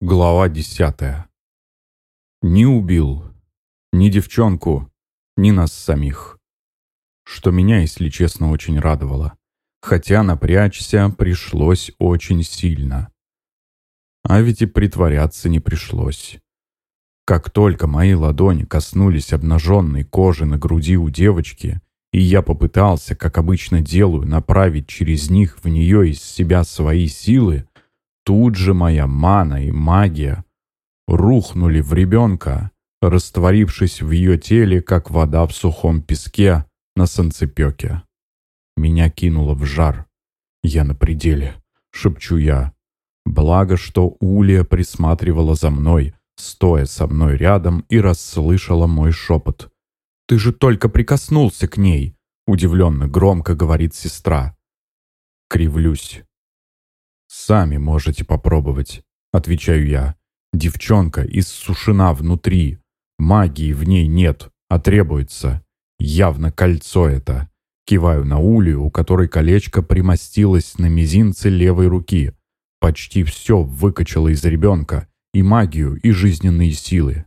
Глава десятая. Не убил. Ни девчонку, ни нас самих. Что меня, если честно, очень радовало. Хотя напрячься пришлось очень сильно. А ведь и притворяться не пришлось. Как только мои ладони коснулись обнаженной кожи на груди у девочки, и я попытался, как обычно делаю, направить через них в нее из себя свои силы, Тут же моя мана и магия рухнули в ребенка, растворившись в ее теле, как вода в сухом песке на санцепёке. Меня кинуло в жар. Я на пределе, шепчу я. Благо, что Улия присматривала за мной, стоя со мной рядом и расслышала мой шепот. «Ты же только прикоснулся к ней!» Удивленно громко говорит сестра. Кривлюсь. «Сами можете попробовать», — отвечаю я. «Девчонка иссушена внутри. Магии в ней нет, а требуется. Явно кольцо это». Киваю на Улю, у которой колечко примостилось на мизинце левой руки. Почти все выкачало из ребенка. И магию, и жизненные силы.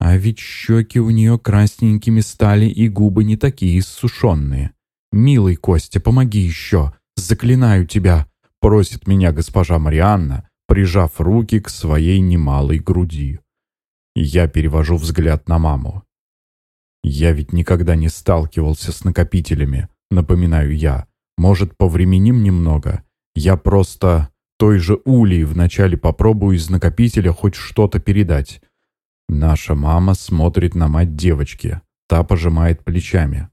А ведь щеки у нее красненькими стали, и губы не такие иссушенные. «Милый Костя, помоги еще! Заклинаю тебя! Просит меня госпожа Марианна, прижав руки к своей немалой груди. Я перевожу взгляд на маму. «Я ведь никогда не сталкивался с накопителями», напоминаю я. «Может, повременим немного? Я просто той же Улей вначале попробую из накопителя хоть что-то передать». Наша мама смотрит на мать девочки. Та пожимает плечами.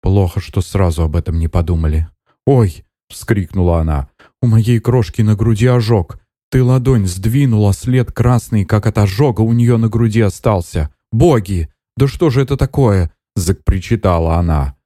«Плохо, что сразу об этом не подумали. Ой, — вскрикнула она. «У моей крошки на груди ожог. Ты ладонь сдвинула, след красный, как от ожога у нее на груди остался. Боги! Да что же это такое?» — закричитала она.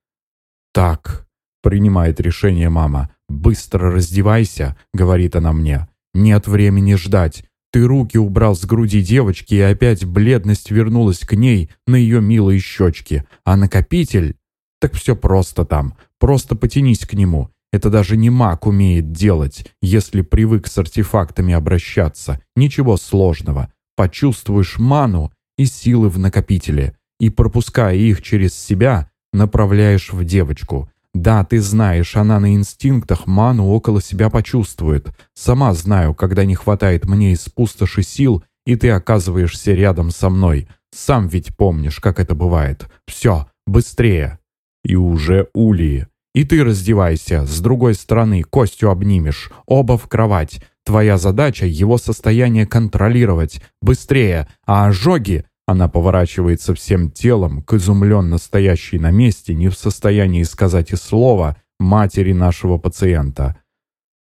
«Так», — принимает решение мама. «Быстро раздевайся», — говорит она мне. «Нет времени ждать. Ты руки убрал с груди девочки, и опять бледность вернулась к ней на ее милые щечки. А накопитель? Так все просто там. Просто потянись к нему. Это даже не маг умеет делать, если привык с артефактами обращаться. Ничего сложного. Почувствуешь ману и силы в накопителе, и, пропуская их через себя, направляешь в девочку. Да, ты знаешь, она на инстинктах ману около себя почувствует. Сама знаю, когда не хватает мне из пустоши сил, и ты оказываешься рядом со мной. Сам ведь помнишь, как это бывает. Все, быстрее. И уже Улии. И ты раздевайся, с другой стороны Костю обнимешь, оба в кровать. Твоя задача — его состояние контролировать. Быстрее, а ожоги...» Она поворачивается всем телом к изумленно стоящей на месте, не в состоянии сказать и слова, матери нашего пациента.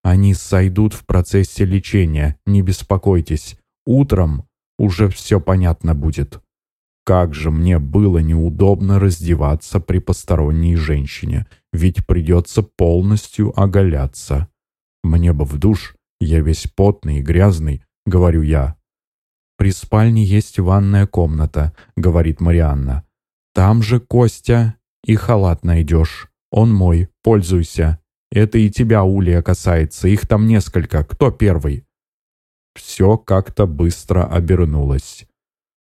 «Они сойдут в процессе лечения, не беспокойтесь. Утром уже все понятно будет». Как же мне было неудобно раздеваться при посторонней женщине, ведь придется полностью оголяться. Мне бы в душ, я весь потный и грязный, говорю я. «При спальне есть ванная комната», — говорит Марианна. «Там же, Костя, и халат найдешь. Он мой, пользуйся. Это и тебя, Улия, касается, их там несколько. Кто первый?» Все как-то быстро обернулось.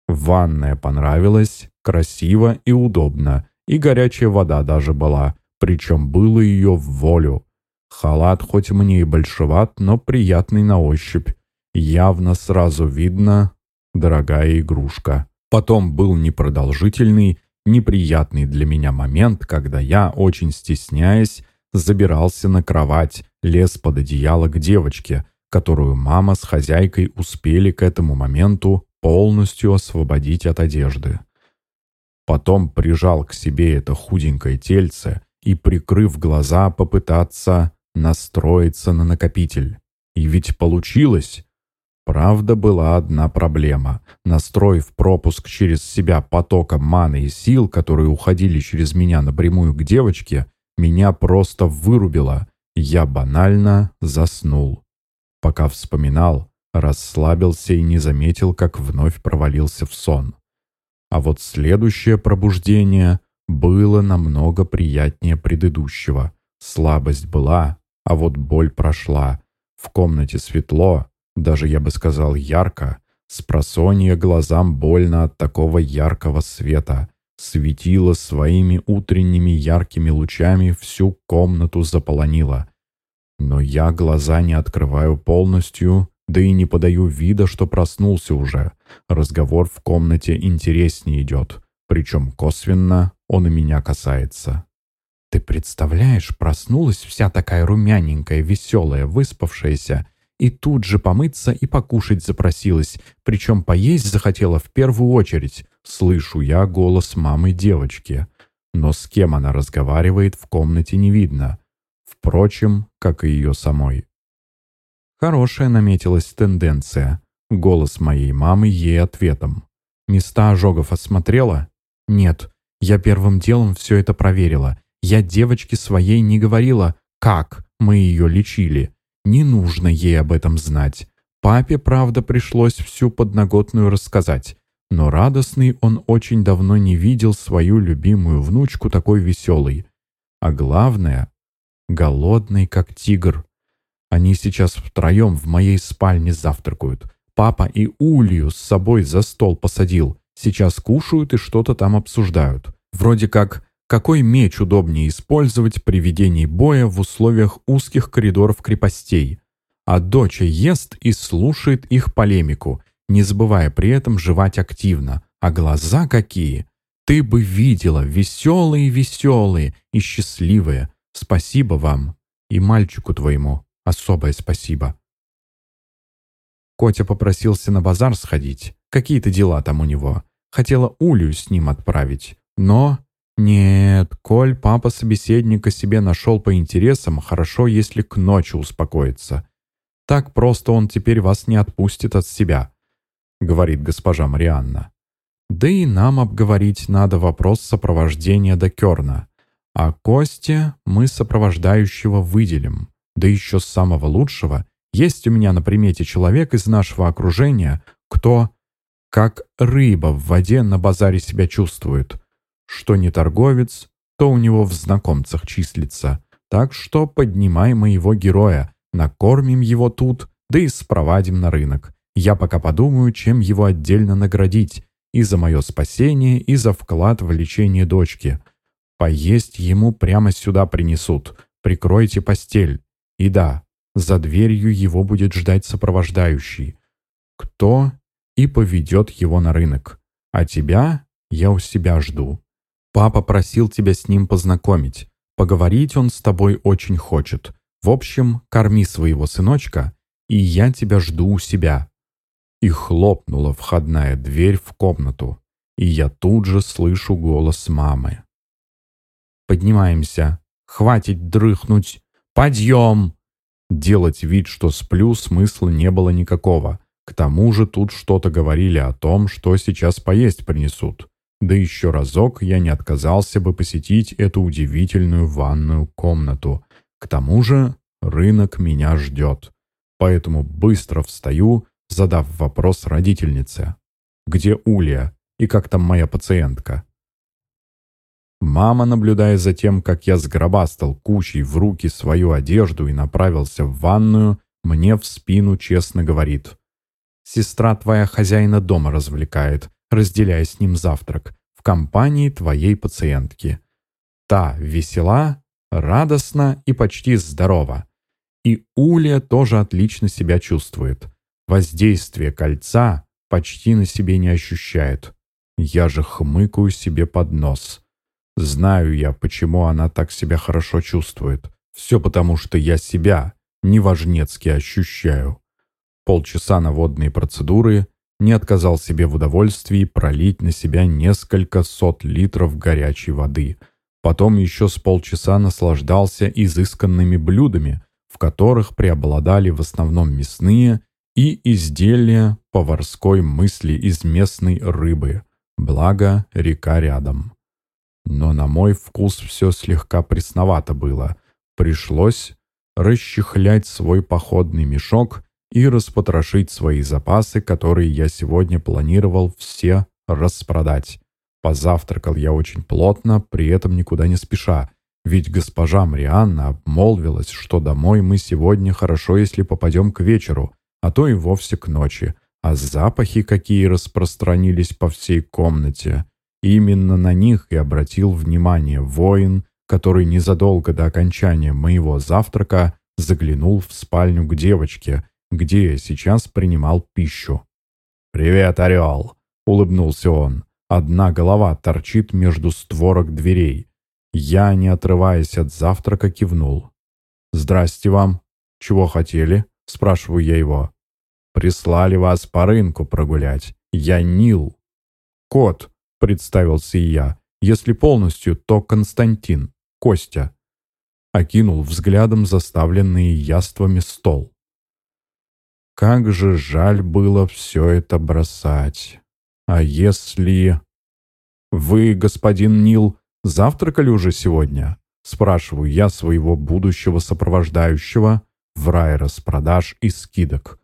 Ванная понравилась, красиво и удобно, и горячая вода даже была, причем было ее в волю. Халат хоть мне и большеват, но приятный на ощупь. Явно сразу видно, дорогая игрушка. Потом был непродолжительный, неприятный для меня момент, когда я, очень стесняясь, забирался на кровать, лез под одеяло к девочке, которую мама с хозяйкой успели к этому моменту полностью освободить от одежды. Потом прижал к себе это худенькое тельце и, прикрыв глаза, попытаться настроиться на накопитель. И ведь получилось. Правда, была одна проблема. Настроив пропуск через себя потоком маны и сил, которые уходили через меня напрямую к девочке, меня просто вырубило. Я банально заснул. Пока вспоминал, расслабился и не заметил, как вновь провалился в сон. А вот следующее пробуждение было намного приятнее предыдущего. Слабость была, а вот боль прошла. В комнате светло, даже я бы сказал ярко, с просонья глазам больно от такого яркого света, светило своими утренними яркими лучами, всю комнату заполонило. Но я глаза не открываю полностью, да и не подаю вида, что проснулся уже. Разговор в комнате интереснее идет, причем косвенно он и меня касается. Ты представляешь, проснулась вся такая румяненькая, веселая, выспавшаяся, и тут же помыться и покушать запросилась, причем поесть захотела в первую очередь. Слышу я голос мамы девочки, но с кем она разговаривает в комнате не видно. Впрочем, как и ее самой. Хорошая наметилась тенденция. Голос моей мамы ей ответом. Места ожогов осмотрела? Нет, я первым делом все это проверила. Я девочке своей не говорила, как мы ее лечили. Не нужно ей об этом знать. Папе, правда, пришлось всю подноготную рассказать. Но радостный он очень давно не видел свою любимую внучку такой веселой. А главное, голодный, как тигр. Они сейчас втроем в моей спальне завтракают. Папа и Улью с собой за стол посадил. Сейчас кушают и что-то там обсуждают. Вроде как какой меч удобнее использовать при ведении боя в условиях узких коридоров крепостей. А доча ест и слушает их полемику, не забывая при этом жевать активно. А глаза какие! Ты бы видела, веселые-веселые и счастливые. Спасибо вам. И мальчику твоему особое спасибо. Котя попросился на базар сходить. Какие-то дела там у него. Хотела Улю с ним отправить. Но нет, коль папа собеседника себе нашел по интересам, хорошо, если к ночи успокоится. Так просто он теперь вас не отпустит от себя, говорит госпожа Марианна. Да и нам обговорить надо вопрос сопровождения до Керна. А Косте мы сопровождающего выделим. Да еще самого лучшего. Есть у меня на примете человек из нашего окружения, кто, как рыба в воде, на базаре себя чувствует. Что не торговец, то у него в знакомцах числится. Так что поднимай моего героя, накормим его тут, да и спровадим на рынок. Я пока подумаю, чем его отдельно наградить. И за мое спасение, и за вклад в лечение дочки. Поесть ему прямо сюда принесут. Прикройте постель. И да, за дверью его будет ждать сопровождающий. Кто и поведет его на рынок. А тебя я у себя жду. Папа просил тебя с ним познакомить. Поговорить он с тобой очень хочет. В общем, корми своего сыночка, и я тебя жду у себя». И хлопнула входная дверь в комнату, и я тут же слышу голос мамы. «Поднимаемся. Хватит дрыхнуть. Подъем!» Делать вид, что сплю, смысла не было никакого. К тому же тут что-то говорили о том, что сейчас поесть принесут. Да еще разок я не отказался бы посетить эту удивительную ванную комнату. К тому же рынок меня ждет. Поэтому быстро встаю, задав вопрос родительнице. «Где Улья? И как там моя пациентка?» Мама, наблюдая за тем, как я сгробастал кучей в руки свою одежду и направился в ванную, мне в спину честно говорит. «Сестра твоя хозяина дома развлекает разделяя с ним завтрак, в компании твоей пациентки. Та весела, радостна и почти здорова. И Уля тоже отлично себя чувствует. Воздействие кольца почти на себе не ощущает. Я же хмыкаю себе под нос. Знаю я, почему она так себя хорошо чувствует. Все потому, что я себя неважнецки ощущаю. Полчаса на водные процедуры, не отказал себе в удовольствии пролить на себя несколько сот литров горячей воды. Потом еще с полчаса наслаждался изысканными блюдами, в которых преобладали в основном мясные и изделия поварской мысли из местной рыбы. Благо, река рядом. Но на мой вкус все слегка пресновато было. Пришлось расчехлять свой походный мешок и распотрошить свои запасы, которые я сегодня планировал все распродать. Позавтракал я очень плотно, при этом никуда не спеша, ведь госпожа Марианна обмолвилась, что домой мы сегодня хорошо, если попадем к вечеру, а то и вовсе к ночи, а запахи какие распространились по всей комнате. Именно на них и обратил внимание воин, который незадолго до окончания моего завтрака заглянул в спальню к девочке, где я сейчас принимал пищу. «Привет, Орел!» — улыбнулся он. Одна голова торчит между створок дверей. Я, не отрываясь от завтрака, кивнул. «Здрасте вам. Чего хотели?» — спрашиваю я его. «Прислали вас по рынку прогулять. Я Нил». «Кот», — представился я. «Если полностью, то Константин, Костя». Окинул взглядом заставленный яствами стол. Как же жаль было все это бросать. А если... «Вы, господин Нил, завтракали уже сегодня?» Спрашиваю я своего будущего сопровождающего в рай распродаж и скидок.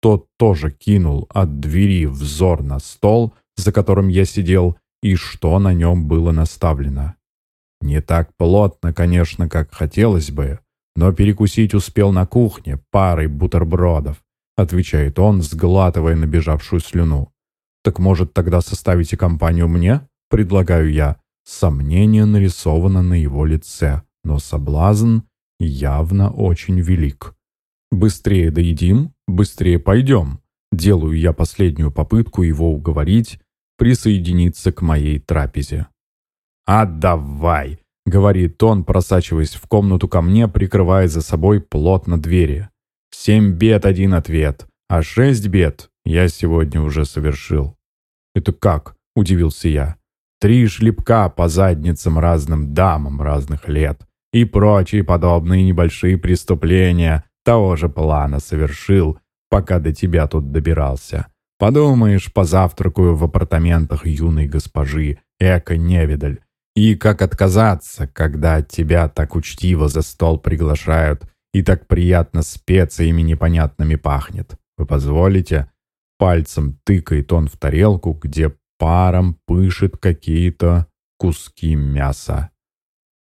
Тот тоже кинул от двери взор на стол, за которым я сидел, и что на нем было наставлено. Не так плотно, конечно, как хотелось бы, но перекусить успел на кухне парой бутербродов, отвечает он, сглатывая набежавшую слюну. Так может тогда составите компанию мне? Предлагаю я. Сомнение нарисовано на его лице, но соблазн явно очень велик. «Быстрее доедим, быстрее пойдем». Делаю я последнюю попытку его уговорить присоединиться к моей трапезе. «А давай!» — говорит он, просачиваясь в комнату ко мне, прикрывая за собой плотно двери. «Семь бед, один ответ, а шесть бед я сегодня уже совершил». «Это как?» — удивился я. «Три шлепка по задницам разным дамам разных лет и прочие подобные небольшие преступления того же плана совершил, пока до тебя тут добирался. Подумаешь, позавтракаю в апартаментах юной госпожи, эко-невидаль. И как отказаться, когда тебя так учтиво за стол приглашают и так приятно специями непонятными пахнет? Вы позволите?» Пальцем тыкает он в тарелку, где паром пышет какие-то куски мяса.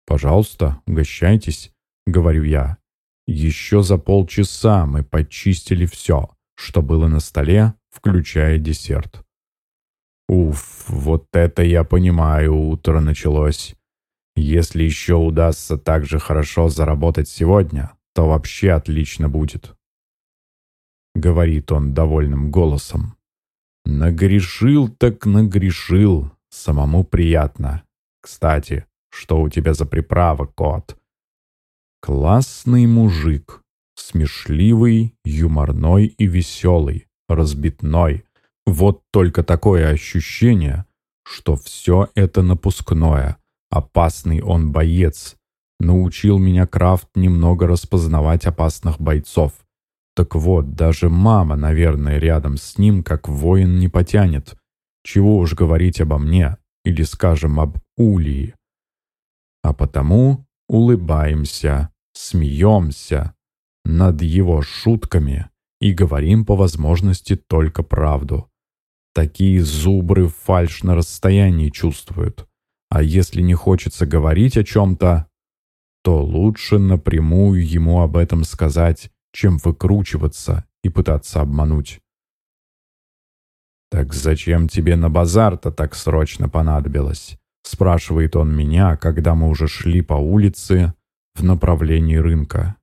«Пожалуйста, угощайтесь», — говорю я. Еще за полчаса мы почистили все, что было на столе, включая десерт. Уф, вот это я понимаю, утро началось. Если еще удастся так же хорошо заработать сегодня, то вообще отлично будет. Говорит он довольным голосом. Нагрешил так нагрешил, самому приятно. Кстати, что у тебя за приправа, кот? Классный мужик. Смешливый, юморной и веселый, разбитной. Вот только такое ощущение, что все это напускное. Опасный он боец. Научил меня Крафт немного распознавать опасных бойцов. Так вот, даже мама, наверное, рядом с ним, как воин, не потянет. Чего уж говорить обо мне, или, скажем, об Улии. А потому улыбаемся, смеемся над его шутками и говорим по возможности только правду. Такие зубры фальш на расстоянии чувствуют. А если не хочется говорить о чем-то, то лучше напрямую ему об этом сказать, чем выкручиваться и пытаться обмануть. «Так зачем тебе на базар-то так срочно понадобилось?» Спрашивает он меня, когда мы уже шли по улице в направлении рынка.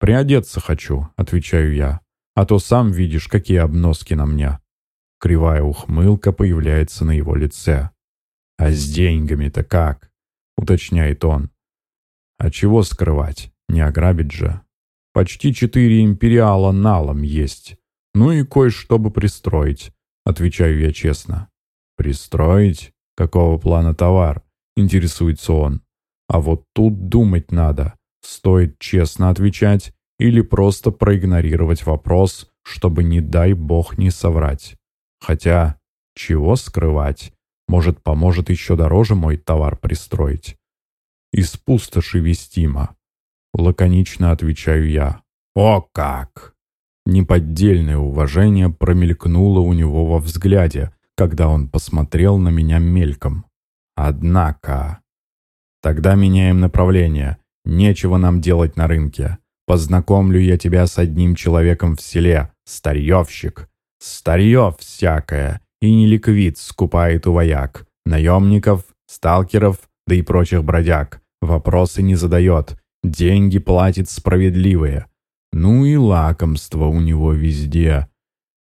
«Приодеться хочу», — отвечаю я. «А то сам видишь, какие обноски на мне». Кривая ухмылка появляется на его лице. «А с деньгами-то как?» — уточняет он. «А чего скрывать? Не ограбить же. Почти четыре империала налом есть. Ну и кое-что бы пристроить», — отвечаю я честно. «Пристроить? Какого плана товар? Интересуется он. А вот тут думать надо. Стоит честно отвечать или просто проигнорировать вопрос, чтобы, не дай бог, не соврать. Хотя, чего скрывать? Может, поможет еще дороже мой товар пристроить? Из пустоши вестимо. Лаконично отвечаю я. О как! Неподдельное уважение промелькнуло у него во взгляде, когда он посмотрел на меня мельком. Однако... Тогда меняем направление. Нечего нам делать на рынке. Познакомлю я тебя с одним человеком в селе, старьевщик. Старьев всякое, и не ликвид скупает у вояк, наемников, сталкеров, да и прочих бродяг. Вопросы не задает, деньги платит справедливые. Ну и лакомство у него везде.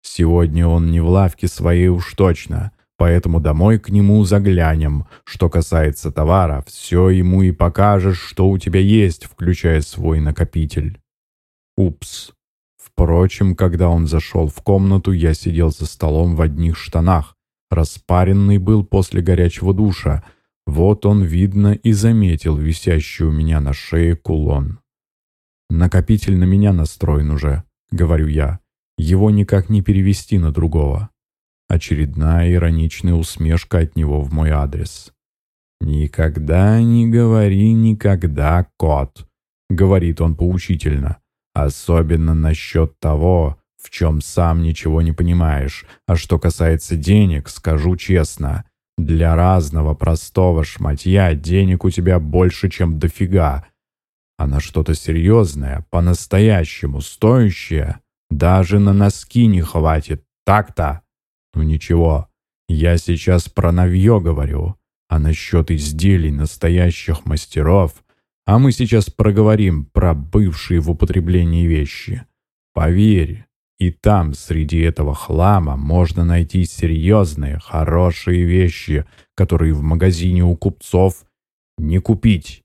Сегодня он не в лавке своей уж точно, поэтому домой к нему заглянем. Что касается товара, все ему и покажешь, что у тебя есть, включая свой накопитель. Упс. Впрочем, когда он зашел в комнату, я сидел за столом в одних штанах. Распаренный был после горячего душа. Вот он, видно, и заметил висящий у меня на шее кулон. «Накопитель на меня настроен уже», — говорю я. Его никак не перевести на другого. Очередная ироничная усмешка от него в мой адрес. «Никогда не говори никогда, кот», — говорит он поучительно. «Особенно насчет того, в чем сам ничего не понимаешь. А что касается денег, скажу честно, для разного простого шматья денег у тебя больше, чем дофига. А на что-то серьезное, по-настоящему стоящее, даже на носки не хватит, так-то? Ну ничего, я сейчас про новье говорю, а насчет изделий настоящих мастеров, а мы сейчас проговорим про бывшие в употреблении вещи. Поверь, и там, среди этого хлама, можно найти серьезные, хорошие вещи, которые в магазине у купцов не купить.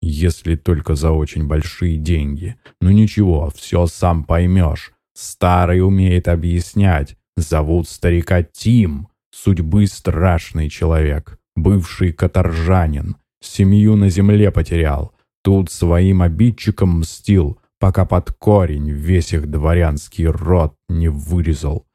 Если только за очень большие деньги. Ну ничего, все сам поймешь. Старый умеет объяснять. Зовут старика Тим. Судьбы страшный человек. Бывший каторжанин. Семью на земле потерял. Тут своим обидчикам мстил, пока под корень весь их дворянский род не вырезал.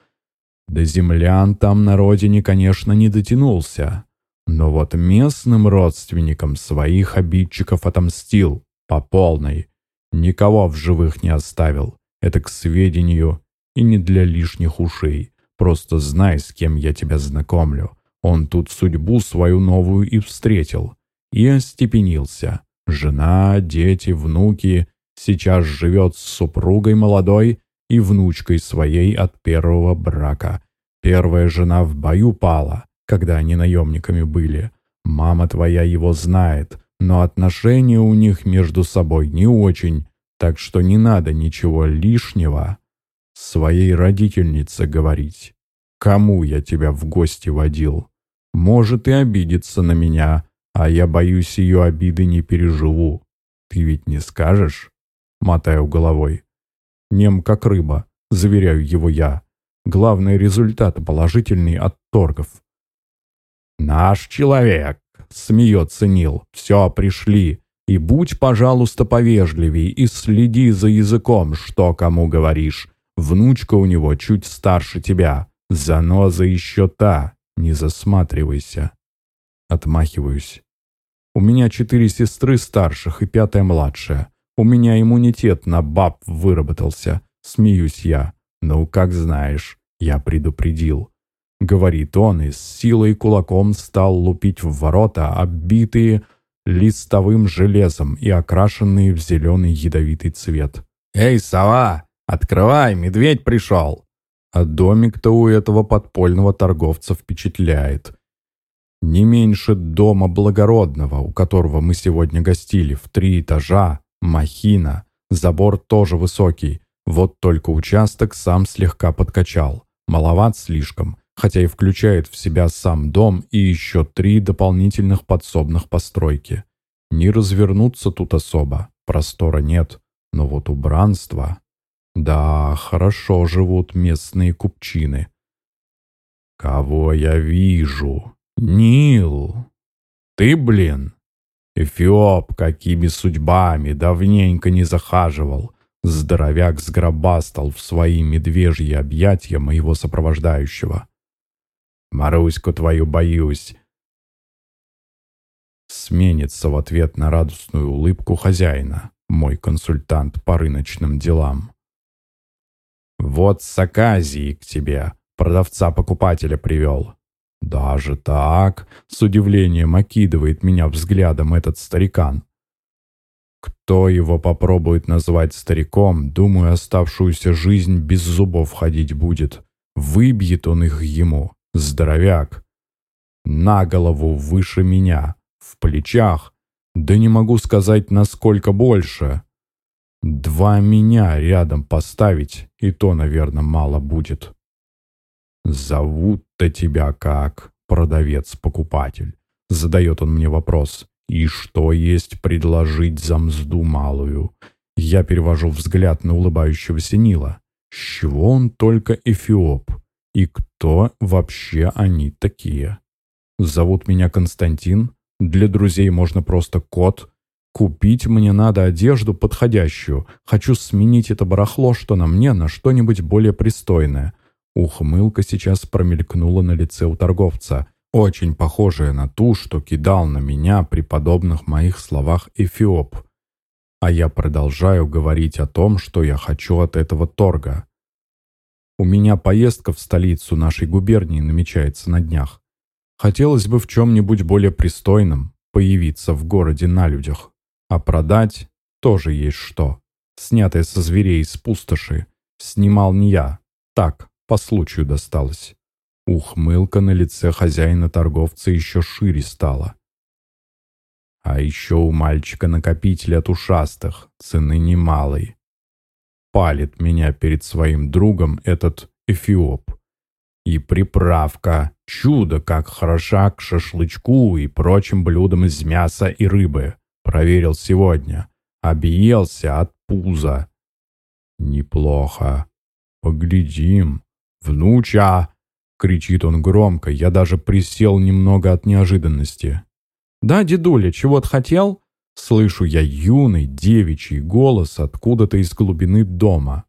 До землян там на родине, конечно, не дотянулся. Но вот местным родственникам своих обидчиков отомстил по полной. Никого в живых не оставил. Это к сведению и не для лишних ушей. Просто знай, с кем я тебя знакомлю. Он тут судьбу свою новую и встретил. И остепенился. Жена, дети, внуки. Сейчас живет с супругой молодой и внучкой своей от первого брака. Первая жена в бою пала, когда они наемниками были. Мама твоя его знает, но отношения у них между собой не очень, так что не надо ничего лишнего своей родительнице говорить. Кому я тебя в гости водил? Может и обидеться на меня, а я боюсь ее обиды не переживу. Ты ведь не скажешь?» Мотаю головой. Нем как рыба, заверяю его я. Главный результат положительный от торгов. «Наш человек!» — смеется Нил. «Все, пришли. И будь, пожалуйста, повежливей и следи за языком, что кому говоришь. Внучка у него чуть старше тебя. Заноза еще та. Не засматривайся». Отмахиваюсь. «У меня четыре сестры старших и пятая младшая. У меня иммунитет на баб выработался. Смеюсь я. Ну, как знаешь, я предупредил. — говорит он и с силой кулаком стал лупить в ворота, оббитые листовым железом и окрашенные в зеленый ядовитый цвет. «Эй, сова! Открывай, медведь пришел!» А домик-то у этого подпольного торговца впечатляет. Не меньше дома благородного, у которого мы сегодня гостили, в три этажа, махина, забор тоже высокий, вот только участок сам слегка подкачал, маловат слишком, хотя и включает в себя сам дом и еще три дополнительных подсобных постройки. Не развернуться тут особо, простора нет, но вот убранство... Да, хорошо живут местные купчины. Кого я вижу? Нил! Ты, блин! Эфиоп, какими судьбами, давненько не захаживал. Здоровяк сгробастал в свои медвежьи объятия моего сопровождающего. Маруську твою боюсь!» Сменится в ответ на радостную улыбку хозяина, мой консультант по рыночным делам. «Вот с Аказии к тебе продавца-покупателя привел». «Даже так?» — с удивлением окидывает меня взглядом этот старикан. кто его попробует назвать стариком, думаю, оставшуюся жизнь без зубов ходить будет. Выбьет он их ему, здоровяк. На голову выше меня, в плечах, да не могу сказать, насколько больше. Два меня рядом поставить, и то, наверное, мало будет. «Зовут-то тебя как, продавец-покупатель?» Задает он мне вопрос. «И что есть предложить за мзду малую?» Я перевожу взгляд на улыбающегося Нила. С чего он только эфиоп? И кто вообще они такие? Зовут меня Константин. Для друзей можно просто кот. Купить мне надо одежду подходящую. Хочу сменить это барахло, что на мне, на что-нибудь более пристойное. Ухмылка сейчас промелькнула на лице у торговца очень похожая на ту, что кидал на меня при подобных моих словах Эфиоп. А я продолжаю говорить о том, что я хочу от этого торга. У меня поездка в столицу нашей губернии намечается на днях. Хотелось бы в чем-нибудь более пристойном появиться в городе на людях. А продать тоже есть что. Снятое со зверей из пустоши. Снимал не я. Так, по случаю досталось. Ухмылка на лице хозяина-торговца еще шире стала. А еще у мальчика накопитель от ушастых, цены немалой. Палит меня перед своим другом этот эфиоп. И приправка, чудо, как хороша к шашлычку и прочим блюдам из мяса и рыбы. Проверил сегодня. Объелся от пуза. Неплохо. Поглядим. Внуча, Кричит он громко, я даже присел немного от неожиданности. «Да, дедуля, чего-то хотел?» Слышу я юный девичий голос откуда-то из глубины дома.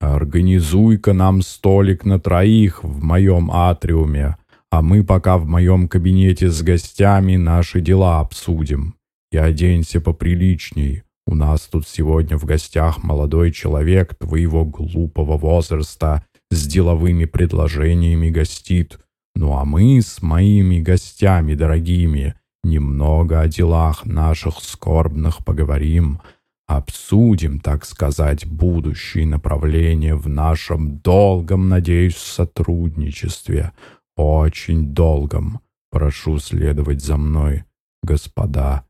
«Организуй-ка нам столик на троих в моем атриуме, а мы пока в моем кабинете с гостями наши дела обсудим. И оденься поприличней. У нас тут сегодня в гостях молодой человек твоего глупого возраста с деловыми предложениями гостит. Ну а мы с моими гостями дорогими немного о делах наших скорбных поговорим, обсудим, так сказать, будущие направления в нашем долгом, надеюсь, сотрудничестве. Очень долгом. Прошу следовать за мной, господа